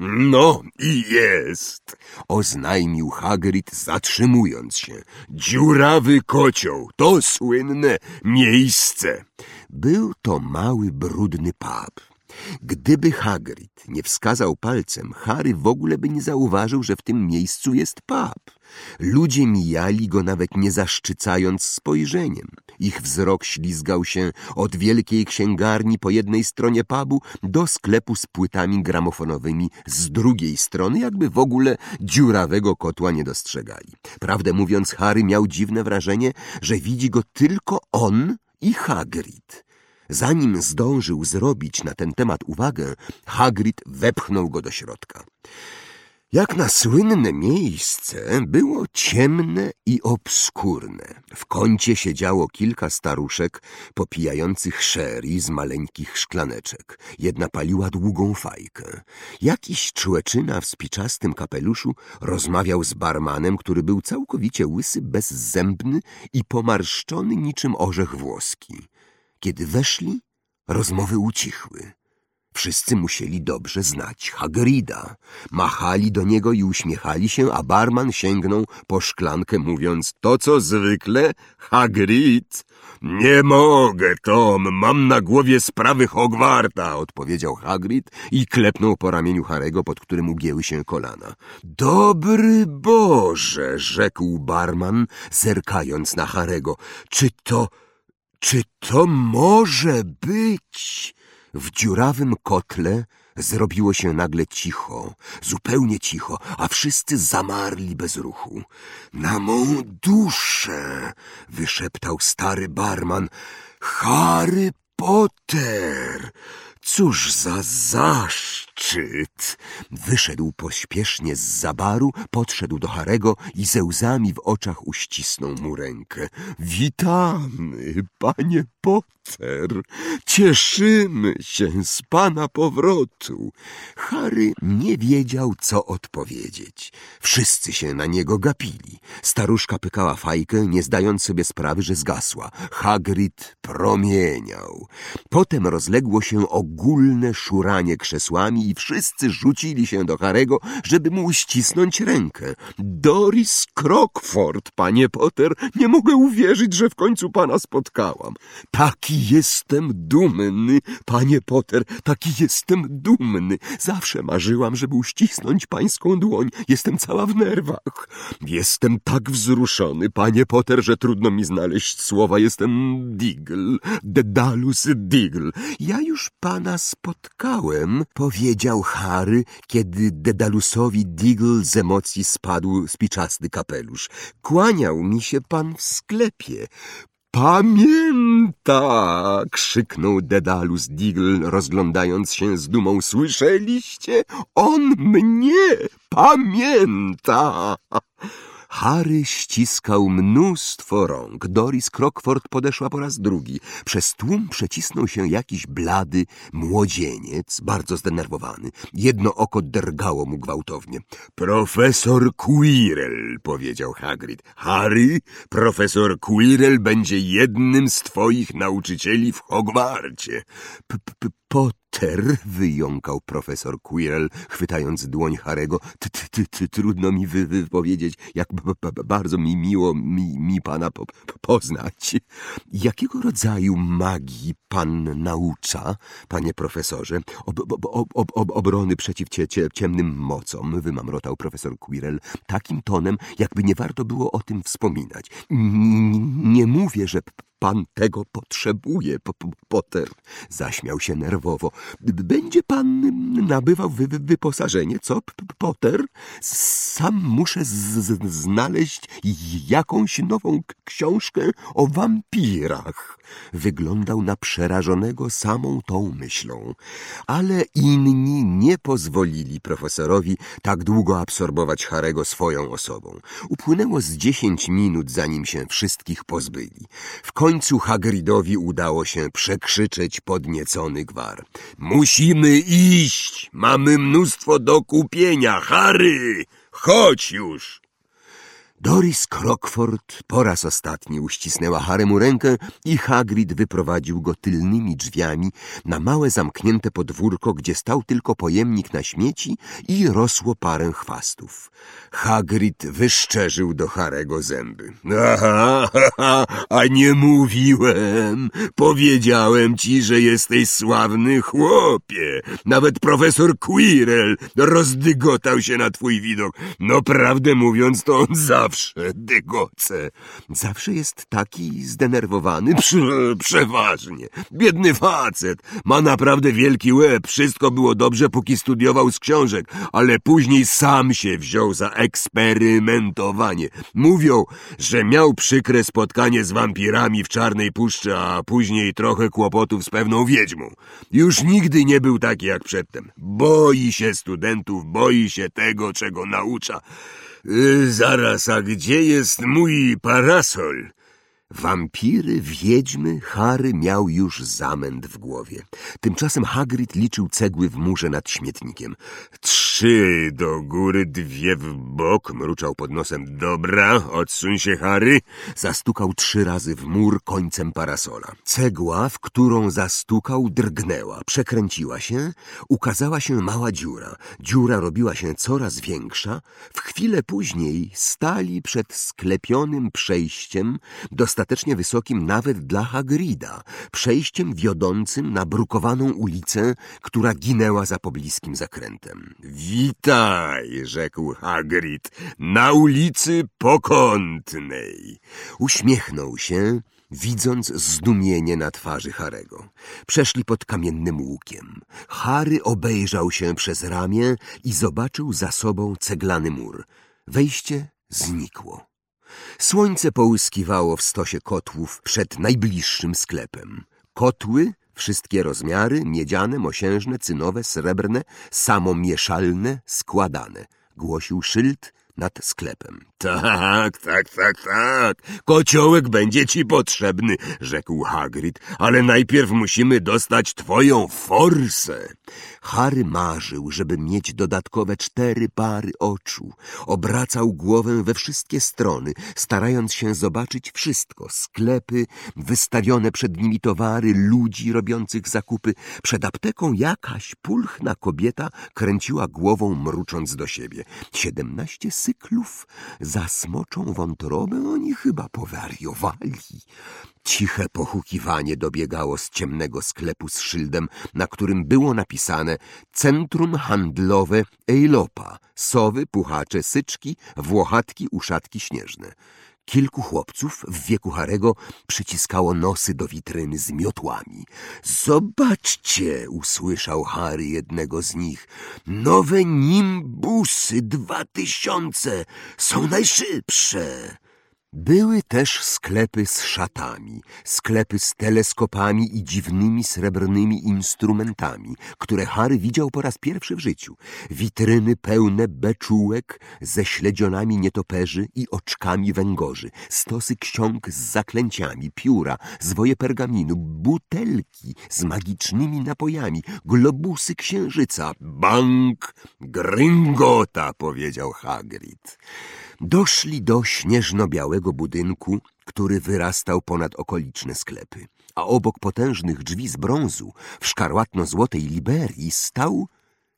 No i jest, oznajmił Hagrid zatrzymując się. Dziurawy kocioł, to słynne miejsce. Był to mały, brudny pub. Gdyby Hagrid nie wskazał palcem, Harry w ogóle by nie zauważył, że w tym miejscu jest pub. Ludzie mijali go nawet nie zaszczycając spojrzeniem. Ich wzrok ślizgał się od wielkiej księgarni po jednej stronie pubu do sklepu z płytami gramofonowymi z drugiej strony, jakby w ogóle dziurawego kotła nie dostrzegali. Prawdę mówiąc, Harry miał dziwne wrażenie, że widzi go tylko on i Hagrid. Zanim zdążył zrobić na ten temat uwagę, Hagrid wepchnął go do środka. Jak na słynne miejsce było ciemne i obskurne. W kącie siedziało kilka staruszek popijających sherry z maleńkich szklaneczek. Jedna paliła długą fajkę. Jakiś człeczyna w spiczastym kapeluszu rozmawiał z barmanem, który był całkowicie łysy, bezzębny i pomarszczony niczym orzech włoski. Kiedy weszli, rozmowy ucichły. Wszyscy musieli dobrze znać Hagrida. Machali do niego i uśmiechali się, a barman sięgnął po szklankę, mówiąc to, co zwykle, Hagrid. Nie mogę, Tom, mam na głowie sprawy Hogwarta, odpowiedział Hagrid i klepnął po ramieniu Harego, pod którym ugięły się kolana. Dobry Boże, rzekł barman, zerkając na Harego, czy to... Czy to może być? W dziurawym kotle zrobiło się nagle cicho, zupełnie cicho, a wszyscy zamarli bez ruchu. Na mą duszę, wyszeptał stary barman, Harry Potter! Cóż za zaszczyt! Wyszedł pośpiesznie z zabaru, podszedł do Harego i ze łzami w oczach uścisnął mu rękę. Witamy, panie Potter! Cieszymy się z pana powrotu! Harry nie wiedział, co odpowiedzieć. Wszyscy się na niego gapili. Staruszka pykała fajkę, nie zdając sobie sprawy, że zgasła. Hagrid promieniał. Potem rozległo się ogólne szuranie krzesłami i wszyscy rzucili się do Harego, żeby mu uścisnąć rękę. Doris Crockford, panie Potter, nie mogę uwierzyć, że w końcu pana spotkałam. Taki jestem dumny, panie Potter, taki jestem dumny. Zawsze marzyłam, żeby uścisnąć pańską dłoń. Jestem cała w nerwach. Jestem tak wzruszony, panie Potter, że trudno mi znaleźć słowa. Jestem Diggle, Dedalus Diggle. Ja już pana spotkałem, powiedział Harry, kiedy Dedalusowi Diggle z emocji spadł spiczasty kapelusz. Kłaniał mi się pan w sklepie. Pamięta! krzyknął Dedalus Diggle, rozglądając się z dumą. Słyszeliście? On mnie pamięta! Harry ściskał mnóstwo rąk. Doris Crockford podeszła po raz drugi. Przez tłum przecisnął się jakiś blady młodzieniec, bardzo zdenerwowany. Jedno oko drgało mu gwałtownie. Profesor Quirrell, powiedział Hagrid. Harry, profesor Quirrell będzie jednym z twoich nauczycieli w Hogwarcie. P -p Potter, wyjąkał profesor Quirrell, chwytając dłoń Harego. Trudno mi wy, wypowiedzieć, jak bardzo mi miło mi, mi pana po, poznać. Jakiego rodzaju magii pan naucza, panie profesorze? Ob, ob, ob, ob obrony przeciw cie, cie, ciemnym mocom, wymamrotał profesor Quirrell takim tonem, jakby nie warto było o tym wspominać. N nie mówię, że pan tego potrzebuje, Potter. Zaśmiał się nerwowo. Będzie pan nabywał wy wyposażenie, co, Potter? Sam muszę znaleźć jakąś nową książkę o wampirach. Wyglądał na przerażonego samą tą myślą. Ale inni nie pozwolili profesorowi tak długo absorbować Harego swoją osobą. Upłynęło z dziesięć minut, zanim się wszystkich pozbyli. W końcu Hagridowi udało się przekrzyczeć podniecony gwar. Musimy iść! Mamy mnóstwo do kupienia! Harry! Chodź już! Doris Crockford po raz ostatni uścisnęła Haremu rękę i Hagrid wyprowadził go tylnymi drzwiami na małe zamknięte podwórko, gdzie stał tylko pojemnik na śmieci i rosło parę chwastów. Hagrid wyszczerzył do Harego zęby. Aha, aha, a nie mówiłem. Powiedziałem ci, że jesteś sławny chłopie. Nawet profesor Quirrell rozdygotał się na twój widok. No prawdę mówiąc, to on zawsze dygoce. Zawsze jest taki zdenerwowany. Prze przeważnie. Biedny facet. Ma naprawdę wielki łeb. Wszystko było dobrze, póki studiował z książek, ale później sam się wziął za eksperymentowanie. Mówią, że miał przykre spotkanie z wampirami w Czarnej Puszczy, a później trochę kłopotów z pewną wiedźmą. Już nigdy nie był taki jak przedtem. Boi się studentów, boi się tego, czego naucza. Yy, zaraz, a gdzie jest mój parasol? Wampiry, wiedźmy, Harry miał już zamęt w głowie. Tymczasem Hagrid liczył cegły w murze nad śmietnikiem. Trzy do góry, dwie w bok, mruczał pod nosem. Dobra, odsuń się, Harry. Zastukał trzy razy w mur końcem parasola. Cegła, w którą zastukał, drgnęła, przekręciła się, ukazała się mała dziura. Dziura robiła się coraz większa. W chwilę później stali przed sklepionym przejściem, dostatecznie wysokim nawet dla Hagrida, przejściem wiodącym na brukowaną ulicę, która ginęła za pobliskim zakrętem. Witaj, rzekł Hagrid, na ulicy Pokątnej. Uśmiechnął się, widząc zdumienie na twarzy Harego. Przeszli pod kamiennym łukiem. Harry obejrzał się przez ramię i zobaczył za sobą ceglany mur. Wejście znikło. Słońce połyskiwało w stosie kotłów przed najbliższym sklepem. Kotły, wszystkie rozmiary, miedziane, mosiężne, cynowe, srebrne, samomieszalne, składane. Głosił szyld nad sklepem. Tak, tak, tak, tak. Kociołek będzie ci potrzebny, rzekł Hagrid, ale najpierw musimy dostać twoją forsę. Harry marzył, żeby mieć dodatkowe cztery pary oczu. Obracał głowę we wszystkie strony, starając się zobaczyć wszystko. Sklepy, wystawione przed nimi towary, ludzi robiących zakupy. Przed apteką jakaś pulchna kobieta kręciła głową, mrucząc do siebie. Siedemnaście cyklów za smoczą wątrobę oni chyba powariowali. Ciche pochukiwanie dobiegało z ciemnego sklepu z szyldem, na którym było napisane Centrum Handlowe Ejlopa, sowy, puchacze, syczki, włochatki, uszatki śnieżne. Kilku chłopców w wieku Harego przyciskało nosy do witryny z miotłami. Zobaczcie, usłyszał Harry jednego z nich. Nowe nimbusy dwa tysiące są najszybsze. Były też sklepy z szatami, sklepy z teleskopami i dziwnymi srebrnymi instrumentami, które Harry widział po raz pierwszy w życiu. Witryny pełne beczułek ze śledzionami nietoperzy i oczkami węgorzy, stosy ksiąg z zaklęciami, pióra, zwoje pergaminu, butelki z magicznymi napojami, globusy księżyca. Bank Gringota, powiedział Hagrid. Doszli do śnieżno-białego budynku, który wyrastał ponad okoliczne sklepy, a obok potężnych drzwi z brązu w szkarłatno-złotej Liberii stał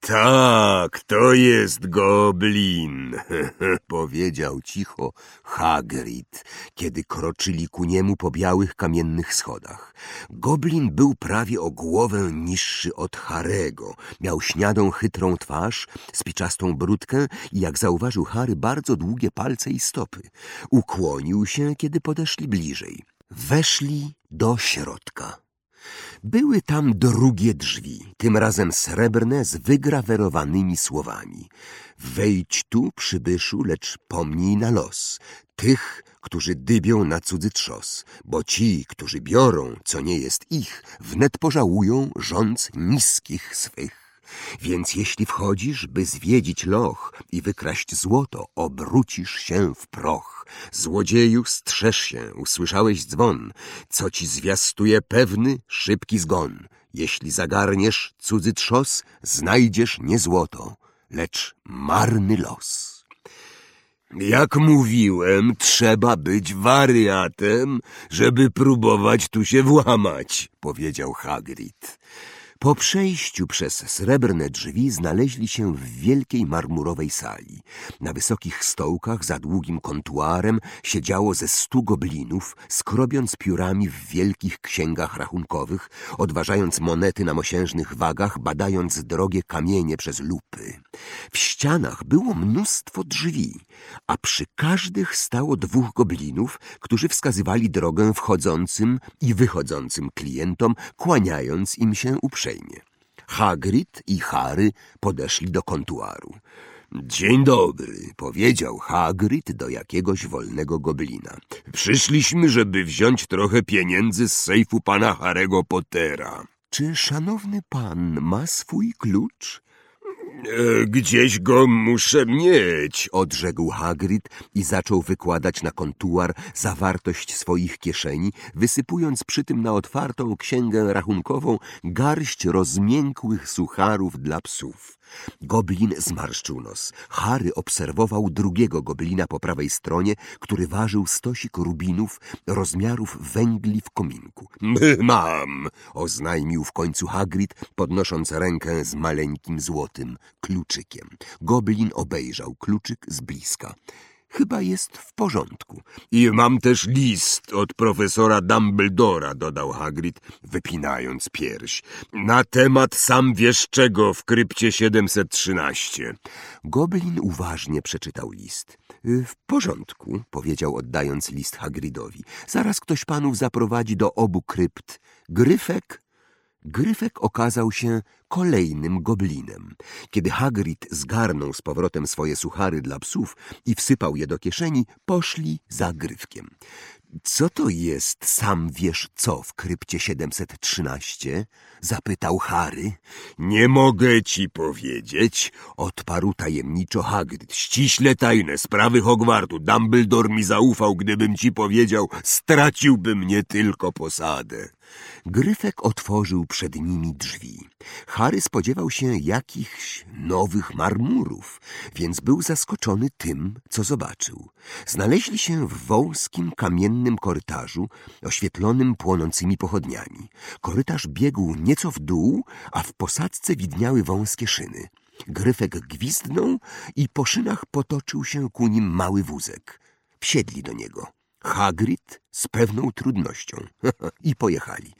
tak, to jest goblin, powiedział cicho Hagrid, kiedy kroczyli ku niemu po białych kamiennych schodach. Goblin był prawie o głowę niższy od Harego. Miał śniadą, chytrą twarz, spiczastą brudkę i, jak zauważył Harry, bardzo długie palce i stopy. Ukłonił się, kiedy podeszli bliżej. Weszli do środka. Były tam drugie drzwi, tym razem srebrne z wygrawerowanymi słowami. Wejdź tu, przybyszu, lecz pomnij na los tych, którzy dybią na cudzy trzos, bo ci, którzy biorą, co nie jest ich, wnet pożałują rządz niskich swych. Więc jeśli wchodzisz, by zwiedzić loch i wykraść złoto, obrócisz się w proch. Złodzieju, strzeż się, usłyszałeś dzwon, co ci zwiastuje pewny, szybki zgon. Jeśli zagarniesz cudzy trzos, znajdziesz nie złoto, lecz marny los. Jak mówiłem, trzeba być wariatem, żeby próbować tu się włamać, powiedział Hagrid. Po przejściu przez srebrne drzwi znaleźli się w wielkiej marmurowej sali. Na wysokich stołkach za długim kontuarem siedziało ze stu goblinów, skrobiąc piórami w wielkich księgach rachunkowych, odważając monety na mosiężnych wagach, badając drogie kamienie przez lupy. W ścianach było mnóstwo drzwi, a przy każdych stało dwóch goblinów, którzy wskazywali drogę wchodzącym i wychodzącym klientom, kłaniając im się uprzejmie. Hagrid i Harry podeszli do kontuaru. Dzień dobry, powiedział Hagrid do jakiegoś wolnego goblina. Przyszliśmy, żeby wziąć trochę pieniędzy z sejfu pana Harego Pottera. Czy szanowny pan ma swój klucz? E, gdzieś go muszę mieć, odrzekł Hagrid i zaczął wykładać na kontuar zawartość swoich kieszeni, wysypując przy tym na otwartą księgę rachunkową garść rozmiękłych sucharów dla psów. Goblin zmarszczył nos. Harry obserwował drugiego goblina po prawej stronie, który ważył stosik rubinów rozmiarów węgli w kominku. Mam, oznajmił w końcu Hagrid, podnosząc rękę z maleńkim złotym kluczykiem. Goblin obejrzał kluczyk z bliska. Chyba jest w porządku. I mam też list od profesora Dumbledora, dodał Hagrid, wypinając pierś. Na temat sam wiesz czego w krypcie 713. Goblin uważnie przeczytał list. W porządku, powiedział oddając list Hagridowi. Zaraz ktoś panów zaprowadzi do obu krypt. Gryfek Gryfek okazał się kolejnym goblinem. Kiedy Hagrid zgarnął z powrotem swoje suchary dla psów i wsypał je do kieszeni, poszli za Gryfkiem. Co to jest, sam wiesz co, w krypcie 713? Zapytał Harry. Nie mogę ci powiedzieć, odparł tajemniczo Hagrid. Ściśle tajne sprawy Hogwartu. Dumbledore mi zaufał, gdybym ci powiedział, straciłbym nie tylko posadę. Gryfek otworzył przed nimi drzwi. Harry spodziewał się jakichś nowych marmurów, więc był zaskoczony tym, co zobaczył. Znaleźli się w wąskim, kamiennym korytarzu, oświetlonym płonącymi pochodniami. Korytarz biegł nieco w dół, a w posadzce widniały wąskie szyny. Gryfek gwizdnął i po szynach potoczył się ku nim mały wózek. Wsiedli do niego. Hagrid z pewną trudnością. I pojechali.